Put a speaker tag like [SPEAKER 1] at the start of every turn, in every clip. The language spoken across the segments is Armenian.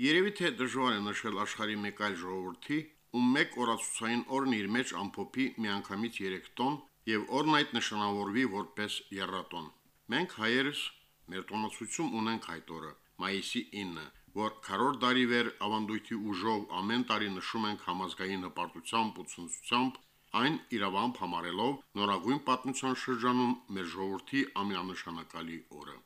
[SPEAKER 1] Երևի թե դժվար է նշել աշխարհի մեկ այլ ժողովրդի, ում մեկ օրացուցային օրն իր մեջ ամփոփի միանգամից 3 տոն եւ օրն այդ նշանավորվի որպես երրատոն։ Մենք հայերս մեր տոնացույցում ունենք այդ օրը՝ մայիսի 9, որ քարոր դարի վեր ավանդույթի ուժով ամեն տարի նշում ենք համազգային հպարտությամբ ու ցնծությամբ, այն իրավամբ համարելով նորագույն պատմության շրջանում մեր ժողովրդի ամենանշանակալի օրը։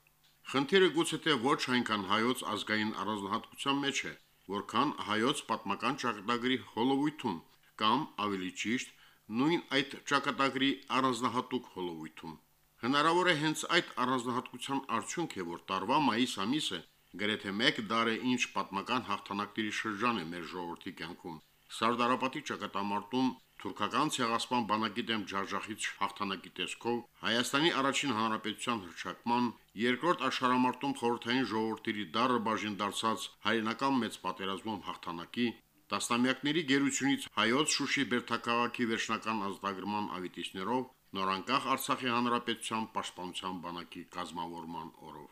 [SPEAKER 1] Խնդիրը գուցե թե ոչ այնքան հայոց ազգային առանձնահատկության մեջ է, որքան հայոց պատմական ճակատագրի հոլովույթում կամ ավելի ճիշտ նույն այդ ճակատագրի առանձնահատուկ հոլովույթում։ Հնարավոր է հենց այդ առանձնահատկության արդյունք է, որ տարվա մայիս ամիսը գրեթե 1 դար է ինչ պատմական հաղթանակների շրջան է մեր ժողովրդի կյանքում։ Սարդարապետի ճակատամարտում թուրքական ցեղասպան բանակի դեմ ջարժախիչ հաղթանակի տեսքով Հայաստանի առաջին հանրապետության հռչակման երկրորդ աշխարհամարտում խորհրդային ժողովրդերի դարը բաժին դարձած հայրենական մեծ պատերազմում հաղթանակի տասնամյակների գերությունից հայոց Շուշի Բերթակաղաքի վերջնական ազատագրման ավիտիչներով նորանկախ Արցախի հանրապետության պաշտպանության բանակի կազմավորման օրով։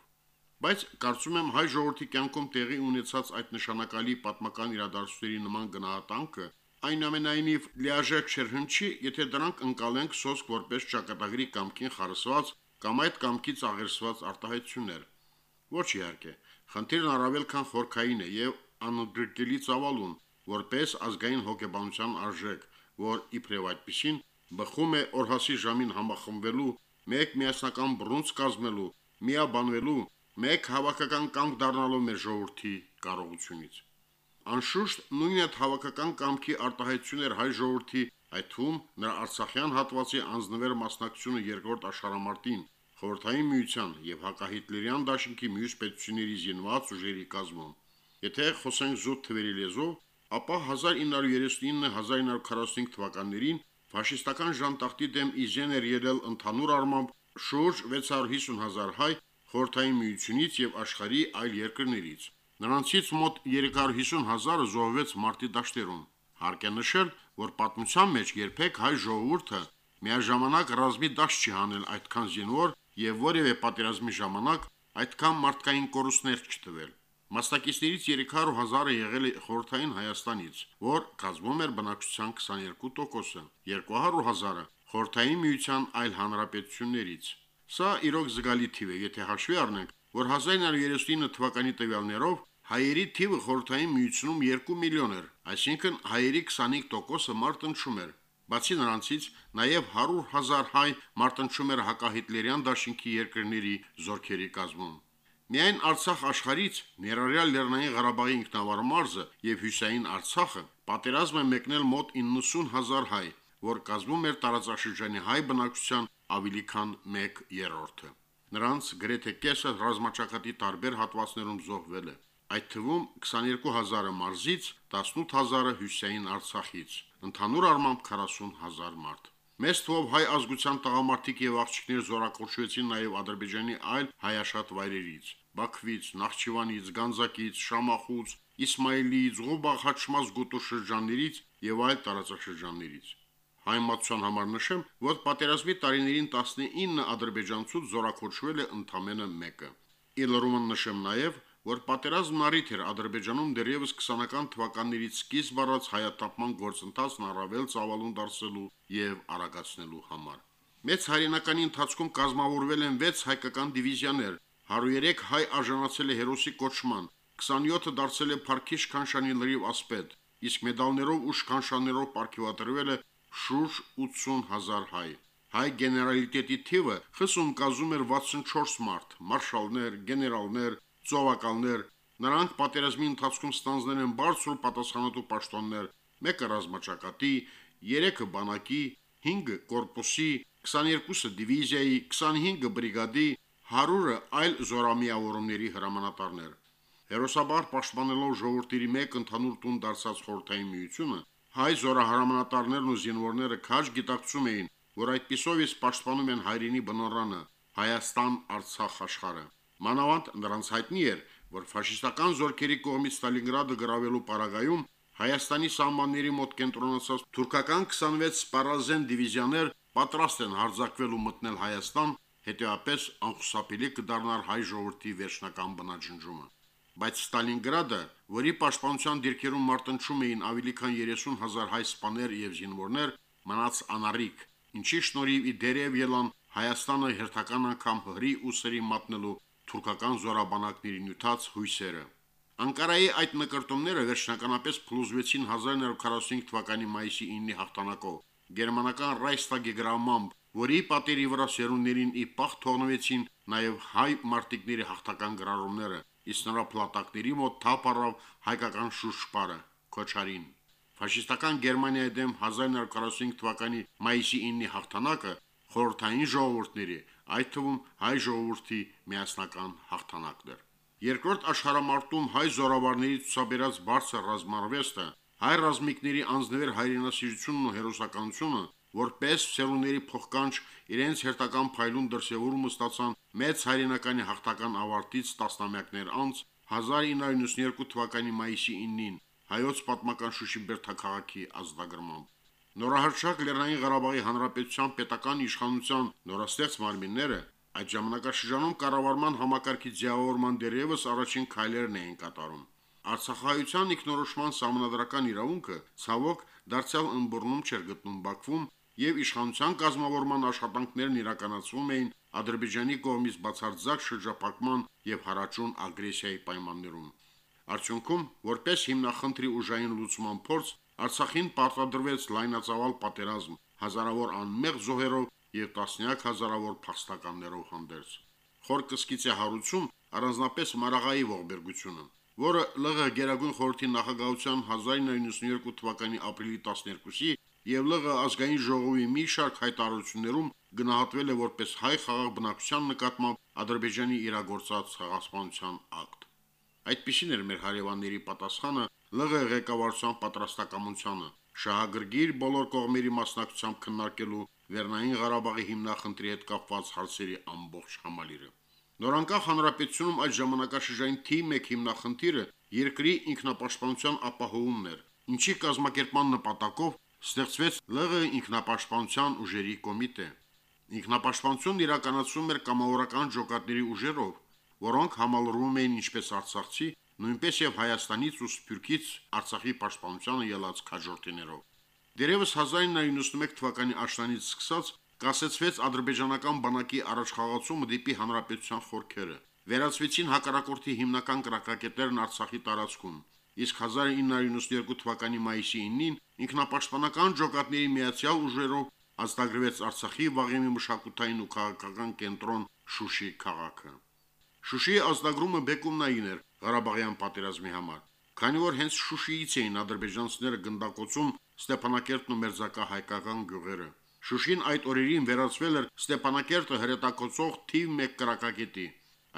[SPEAKER 1] Բայց կարծում եմ հայ ժողովրդի կյանքում տեղի ունեցած այդ նշանակալի պատմական իրադարձությունների նման գնահատանքը այնուամենայնիվ լիարժեք չէր հնչի, եթե դրանք ընկալենք սոսկ որպես ճակատագրի կամքին խարսված կամ այդ կամքից աղերսված արտահայտություններ։ Ոչ իհարկե, խնդիրն առավել քան խորքային է եւ անընդգրկելի ծավալուն, որպես ազգային հոգեբանության արժեք, որ իբրև այդպեսին բխում է օրհասի ժամին համախմբվելու, մեկ միասնական բռունց կազմելու, միաբանվելու, մեկ հավաքական կամք դառնալու մեր ժողովրդի կարողությունից։ Անշուշտ նույն այդ հավաքական կամքի արտահայտություն էր հայ ժողովրդի, այդ թվում նրա Արցախյան հատվածի անձնվեր մասնակցությունը երկրորդ աշխարհամարտին, խորհրդային միության եւ հակահիտլերյան դաշինքի մյուս պետությունների զինված ուժերի կազմում։ Եթե խոսենք զուտ թվերի լեզվով, ապա 1939-1945 թվականներին ֆաշիստական ժանտախտի դեմ իժեն էր ելել ընդհանուր առմամբ շուրջ 650 հազար հայ խորհրդային միությունից եւ աշխարհի այլ երկրներից։ Նրանցից մոտ 350 հազարը զոհվեց մարտի դաշտերում։ Հարկ է նշել, որ պատմության մեջ երբեք հայ ժողովուրդը միաժամանակ ռազմի դաշտ չի հանել այդքան զինվոր եւ որևէ պատերազմի ժամանակ այդքան մարդկային կորուստներ չտվել։ Մասնակիցներից 300 հազարը եղել է խորթային Հայաստանից, որ կազմում էր բնակչության 22%-ը, 200 հազարը խորթային միության այլ հանրապետություններից։ Սա իրոք զգալի թիվ է, եթե հաշվի առնենք, որ 1939 թվականի տվյալներով հայերի թիվը խորհրդային միությունում 2 միլիոն էր, այսինքն հայերի 25%-ը մարտնչում էր։ Բացի նրանցից, նաև 100 հազար հայ մարտնչում էր հակահիտլերյան դաշինքի երկրների զորքերի կազմում։ Միայն Արցախ աշխարից ներառյալ Լեռնային Ղարաբաղի ինքնավար մարզը եւ Հյուսային Արցախը պատերազմ է մեկնել մոտ 90 հազար հայ, որ կազմում էր տարածաշրջանի հայ բնակչության ավելի քան 1/3-ը։ Նրանց գրեթե կեսը ռազմաճակատի տարբեր հատվածներում զոհվել է։ Այդ թվում 22000-ը մարզից, 18000-ը Հյուսեյն Արցախից, ընդհանուր առմամբ 40000 մարդ։ Մեծ թվով հայ ազգության տղամարդիկ եւ աղջիկներ զորակոչվեցին նաեւ Ադրբեջանի այլ հայաշատ վայրերից՝ Բաքվից, Նախճիվանից, Գանձակից, Շամախուց, Իսմայիլից, Ղոբաղ հաճմած գոտու շրջաններից եւ այլ տարածաշրջաններից։ Հայմատության համար նշեմ, որ պատերազմի տարիներին 19 ադրբեջանցուց զորակոչվել է ընդամենը մեկը։ Իլրումն նշեմ նաև, որ պատերազմն առիթ էր Ադրբեջանում դեռևս 20-ական թվականներից սկիզբ առած հայատապման գործընթացն առավել ծավալուն դարձելու եւ արագացնելու համար։ Մեծ հայրենականի ընթացքում կազմավորվել են 6 հայկական դիվիզիաներ, 103 հայ արժանացել է հերոսի կոչման, 27-ը դարձել է Փարքիշ Քանշանի լրիվ ասպետ, իսկ մեդալներով ու շքանշաններով ապարգևատրվել է շուրջ 80 հազար հայ։ Հայ գեներալիտետի թիվը խսում կազում էր 64 մարդ, մարշալներ, գեներալներ, ծովակալներ, նրանք պատերազմի ընթացքում ստանձնել են բարձր պատասխանատու պաշտոններ, մեկը ռազմաճակատի, 3-ը բանակի, 5-ը կորպուսի, 22-ը դիվիզիայի, 25-ը բրիգադի, 100-ը այլ զորամիավորումների հրամանատարներ։ Հերոսաբար պաշտպանելով ժողովրդերի մեկ ընդհանուր տուն դարձած խորհրդային միությունը, հայ զորահարամանատարներն ու զինվորները քաջ գիտակցում էին, որ այդ պիսով իսկ պաշտպանում են հայրենի բնորանը Հայաստան-Արցախ աշխարհը։ Մանավանդ նրանց հայտնի էր, որ ֆաշիստական զորքերի կողմից Ստալինգրադը գրավելու պարագայում Հայաստանի սահմանների մոտ կենտրոնացած թուրքական 26 սպառազեն դիվիզիաներ պատրաստ են հարձակվել ու մտնել Հայաստան, հետեւապես անխուսափելի կդառնար հայ ժողովրդի վերջնական բնաջնջումը։ բայց Ստալինգրադը, որի պաշտպանության դիրքերում մարտնչում էին ավելի քան 30 հազար հայ սպաներ եւ զինվորներ, մնաց անառիկ, ինչի շնորհիվ ի դերև ելան Հայաստանը հերթական անգամ հրի ու սրի մատնելու թուրքական զորաբանակների նյութած հույսերը։ Անկարայի այդ նկարտումները վերջնականապես փլուզվեցին 1945 թվականի մայիսի 9-ի հաղթանակով գերմանական Ռայստագի գրամամբ, որի պատերի վրա սերունդերին ի պահ թողնվեցին նաև հայ մարտիկների հաղթական գրառումները, իսկ նրա փլատակների մոտ թափ առավ հայկական շուշպարը Քոչարին։ Ֆաշիստական Գերմանիայի դեմ 1945 թվականի մայիսի 9-ի հաղթանակը խորհրդային ժողովուրդների, այդ թվում հայ ժողովրդի միասնական հաղթանակն էր։ Երկրորդ աշխարհամարտում հայ զորավարների ցուսաբերած բարձր ռազմարվեստը, հայ ռազմիկների անձնվեր հայրենասիրությունն ու հերոսականությունը, որպես ցերուների փոխկանչ իրենց հերթական փայլուն դրսևորումը ստացան մեծ հայրենականի հաղթական ավարտից տասնամյակներ անց 1992 թվականի մայիսի 9-ին հայոց պատմական Շուշի Բերթաքաղաքի ազդագրմամբ։ Նորահրճակ Լեռնային Ղարաբաղի Հանրապետության պետական իշխանության նորաստեղծ մարմինները այդ ժամանակաշրջանում կառավարման համակարգի ձևավորման դերևս առաջին քայլերն էին կատարում։ Արցախայության ինքնորոշման համանդրական իրավունքը ցավոք դարձյալ ըմբռնում չէր գտնում Բաքվում եւ իշխանության կազմավորման աշխատանքներն իրականացվում էին Ադրբեջանի կողմից բացարձակ շրջափակման եւ հարաճուն ագրեսիայի պայմաններում։ Արդյունքում, որպես հիմնախնդրի ուժային լուծման փորձ, Արցախին պարտադրվեց լայնածավալ պատերազմ, հազարավոր անմեղ զոհերով եւ տասնյակ հազարավոր փախստականներով հանդերձ։ Խորկսկիցի հարուցում առանձնապես Մարաղայի ողբերգությունը, որը ԼՂ Գերագույն խորհրդի նախագահության 1992 թվականի ապրիլի 12-ի եւ ԼՂ ազգային ժողովի մի շարք հայտարարություններում գնահատվել է որպես հայ խաղաղ բնակչության նկատմամբ Ադրբեջանի իրագործած խաղաղապահության ակտ։ Այդպիսին էր մեր հարևանների պատասխանը ԼՂ ղեկավարության պատրաստակամությանը շահագրգիռ բոլոր կողմերի մասնակցությամբ քննարկելու Վերնային Ղարաբաղի հիմնախնդրի հետ կապված հարցերի ամբողջ համալիրը։ Նորանկախ հանրապետությունում այդ ժամանակաշրջային թիմ 1 հիմնախնդիրը երկրի ինքնապաշտպանության ապահովումն էր, ինչի կազմակերպման նպատակով ստեղծվեց ԼՂ ինքնապաշտպանության ուժերի կոմիտե։ Ինքնապաշտպանությունն իրականացվում էր կամավորական ջոկատների ուժերով, որոնք համալրվում էին ինչպես Արցախցի, նույնպես եւ Հայաստանից ու Սփյուռքից Արցախի պաշտպանությանը ելած քաջորդիներով։ Դերևս 1991 թվականի աշնանից սկսած կասեցվեց ադրբեջանական բանակի առաջխաղացումը դեպի հանրապետության խորքերը։ Վերացվեցին հակառակորդի հիմնական կրակակետերն Արցախի տարածքում, իսկ 1992 թվականի մայիսի 9-ին ինքնապաշտպանական ջոկատների միացյալ ուժերով ազդագրվեց Արցախի վաղեմի մշակութային ու քաղաքական կենտրոն Շուշի քաղաքը։ Շուշիի ազդագրումը բեկումնային էր Ղարաբաղյան պատերազմի համար, քանի որ հենց Շուշիից էին ադրբեջանցիները գնդակոծում Ստեփանակերտն ու Մերձակա հայկական գյուղերը։ Շուշին այդ օրերին վերածվել էր Ստեփանակերտը հրետակոծող թիվ 1 կրակակետի։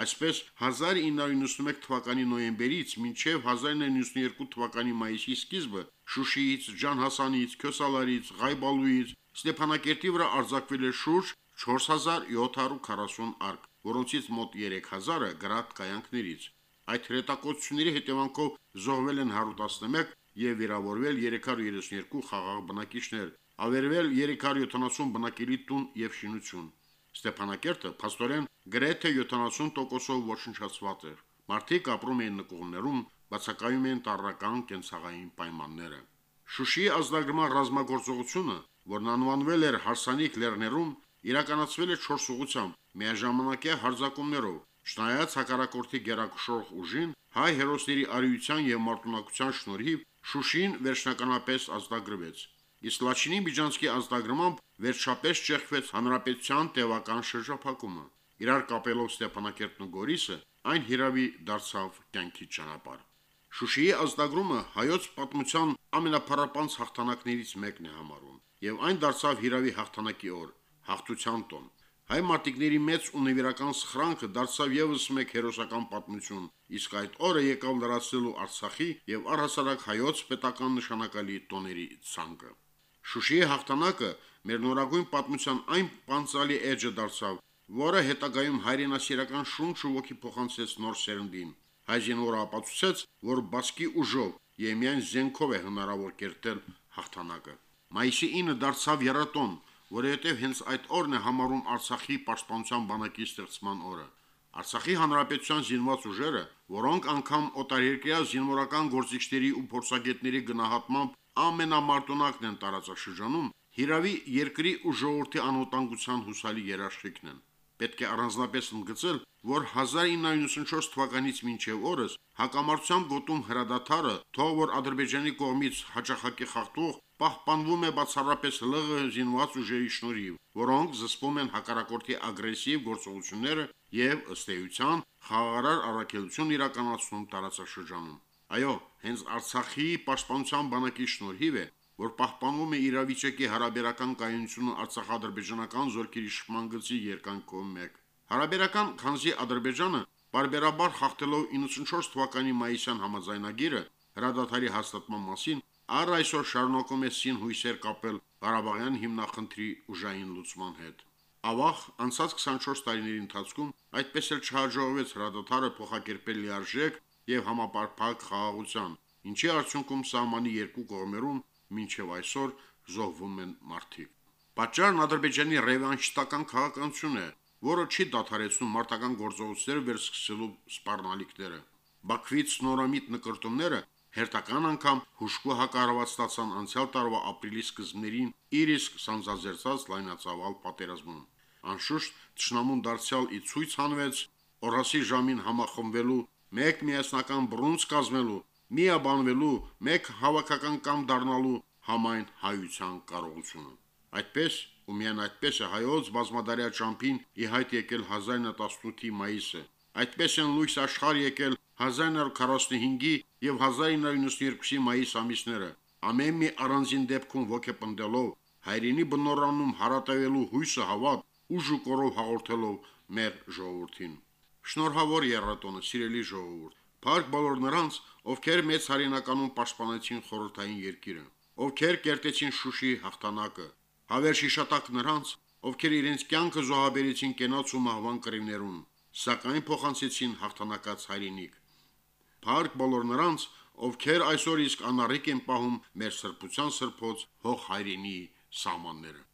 [SPEAKER 1] Այսպես 1991 թվականի նոյեմբերից մինչև 1992 թվականի մայիսի սկիզբը Շուշիից, Ջանհասանից, Քյոսալարից, Ղայբալուից Ստեփանակերտի վրա արձակվել է շուրջ 4740 արկ, որոնցից մոտ 3000-ը գրատ կայանքներից։ Այդ հրետակոծությունների հետևանքով զոհվել են 111 եւ վիրավորվել 332 խաղաղ բնակիչներ, ավերվել 370 բնակելի տուն եւ շինություն։ Ստեփանակերտը փաստորեն գրեթե 70%-ով ոչնչացված էր։ Մարդիկ ապրում էին նկուղներում, բացակայում են տարրական կենցաղային պայմանները։ Շուշիի ազդագրման ռազմագործողությունը, որն անվանվել էր Հարսանիք լեռներում, իրականացվել է 4 ուղությամբ՝ միաժամանակյա հարձակումներով, շնայած հակառակորդի գերակշռող ուժին, հայ հերոսների արիության եւ մարտունակության շնորհիվ Շուշին վերջնականապես ազդագրվեց։ Իսկ Լաչինի Բիջանսկի ազդագրմամբ վերջապես ճեղքվեց հանրապետության տևական շրջափակումը։ Իրար կապելով Ստեփանակերտն ու Գորիսը, այն հիրավի դարձավ կյանքի ճանապարհ։ Շուշիի ազդագրումը հայոց պատմության ամենափառապանց հաղթանակներից մեկն է համարվում, եւ այն դարձավ հիրավի հաղթանակի օր, հաղթության տոն։ Հայ մարտիկների մեծ ու նվիրական սխրանքը դարձավ եւս մեկ հերոսական պատմություն, իսկ այդ օրը եկավ լրացնելու Արցախի եւ առհասարակ հայոց պետական նշանակալի տոների ցանկը։ Շուշիի հաղթանակը մեր նորագույն պատմության այն պանցալի էջը դարձավ, որը հետագայում հայրենասիրական շունչ ու ոգի փոխանցեց նոր սերնդին։ Հայ զինվորը ապացուցեց, որ բասկի ուժով եւ միայն զենքով է հնարավոր կերտել հաղթանակը։ Մայիսի 9-ը դարձավ երատոն, որովհետև հենց այդ օրն է համարում Արցախի պաշտպանության բանակի ստեղծման օրը։ Արցախի հանրապետության զինված ուժերը, որոնք անգամ օտարերկրյա զինվորական գործիչների ու փորձագետների գնահատմամբ ամենամարտունակն են տարածաշրջանում, հիրավի երկրի ու ժողովրդի անվտանգության հուսալի երաշխիքն են։ Պետք է առանձնապես ընդգծել, որ 1994 թվականից մինչև օրս հակամարտության գոտում հրադադարը, թող որ Ադրբեջանի կողմից հաջախակի խախտող պահպանվում է բացառապես ԼՂ զինված ուժերի շնորհիվ, որոնք զսպում են հակառակորդի ագրեսիվ գործողությունները եւ ըստ էության խաղաղարար առաքելություն իրականացնում տարածաշրջանում։ Այո, հենց Արցախի պաշտպանության բանակի շնորհիվ է, որ պահպանվում է իրավիճակի հարաբերական կայունությունը Արցախ-ադրբեջանական զորքերի շփման գծի երկայնքով մեկ։ Հարաբերական քանզի Ադրբեջանը բարբերաբար խախտելով 94 թվականի մայիսյան համաձայնագիրը հրադադարի հաստատման մասին Առ այսօր շարունակում է սին հույսեր կապել Ղարաբաղյան հիմնախնդրի ուժային լուծման հետ։ Ավաղ անցած 24 տարիների ընթացքում այդպես էլ չհաջողվեց հրադադարը փոխակերպել լիարժեք եւ համապարփակ խաղաղության, ինչի արդյունքում սահմանի երկու կողմերում մինչև այսօր զոհվում են մարդիկ։ Պատճառն Ադրբեջանի ռևանշիստական քաղաքականությունն է, որը չի դադարեցնում մարտական գործողությունները վերսկսելու սպառնալիքները։ Բաքվից նորամիտ նկարտումները հերթական անգամ հուշկու հակառակված ստացան անցյալ տարվա ապրիլի սկզբներին իր իսկ սանձազերծած լայնածավալ պատերազմում։ Անշուշտ ճշնամուն դարձյալ ի ցույց հանվեց օրասի ժամին համախմբվելու, մեկ միասնական բռունց կազմելու, միաբանվելու, մեկ հավաքական կամ դառնալու համայն հայության կարողությունը։ Այդպես ու միայն այդպես է հայոց բազմադարյա ճամփին ի հայտ եկել 1918-ի մայիսը։ Այդպես են լույս աշխարհ եկել 1945-ի եւ 1992-ի մայիս ամիսները ամեն մի առանձին դեպքում ոգեպնդելով հայրենի բնորանում հարատևելու հույսը հավատ ուժ ու կորով հաղորդելով մեր ժողովրդին շնորհավոր երրատոնը սիրելի ժողովուրդ Փառք բոլոր նրանց, ովքեր մեծ հայրենականում պաշտպանեցին խորհրդային երկիրը, ովքեր կերտեցին Շուշի հաղթանակը, հավերժ հիշատակ նրանց, ովքեր իրենց կյանքը զոհաբերեցին կենաց ու մահվան կռիվներում, սակայն փոխանցեցին հաղթանակած հայրենիք։ Փառք բոլոր նրանց, ովքեր այսօր իսկ անառիկ են պահում մեր սրբության սրբոց հող հայրենի սահմանները։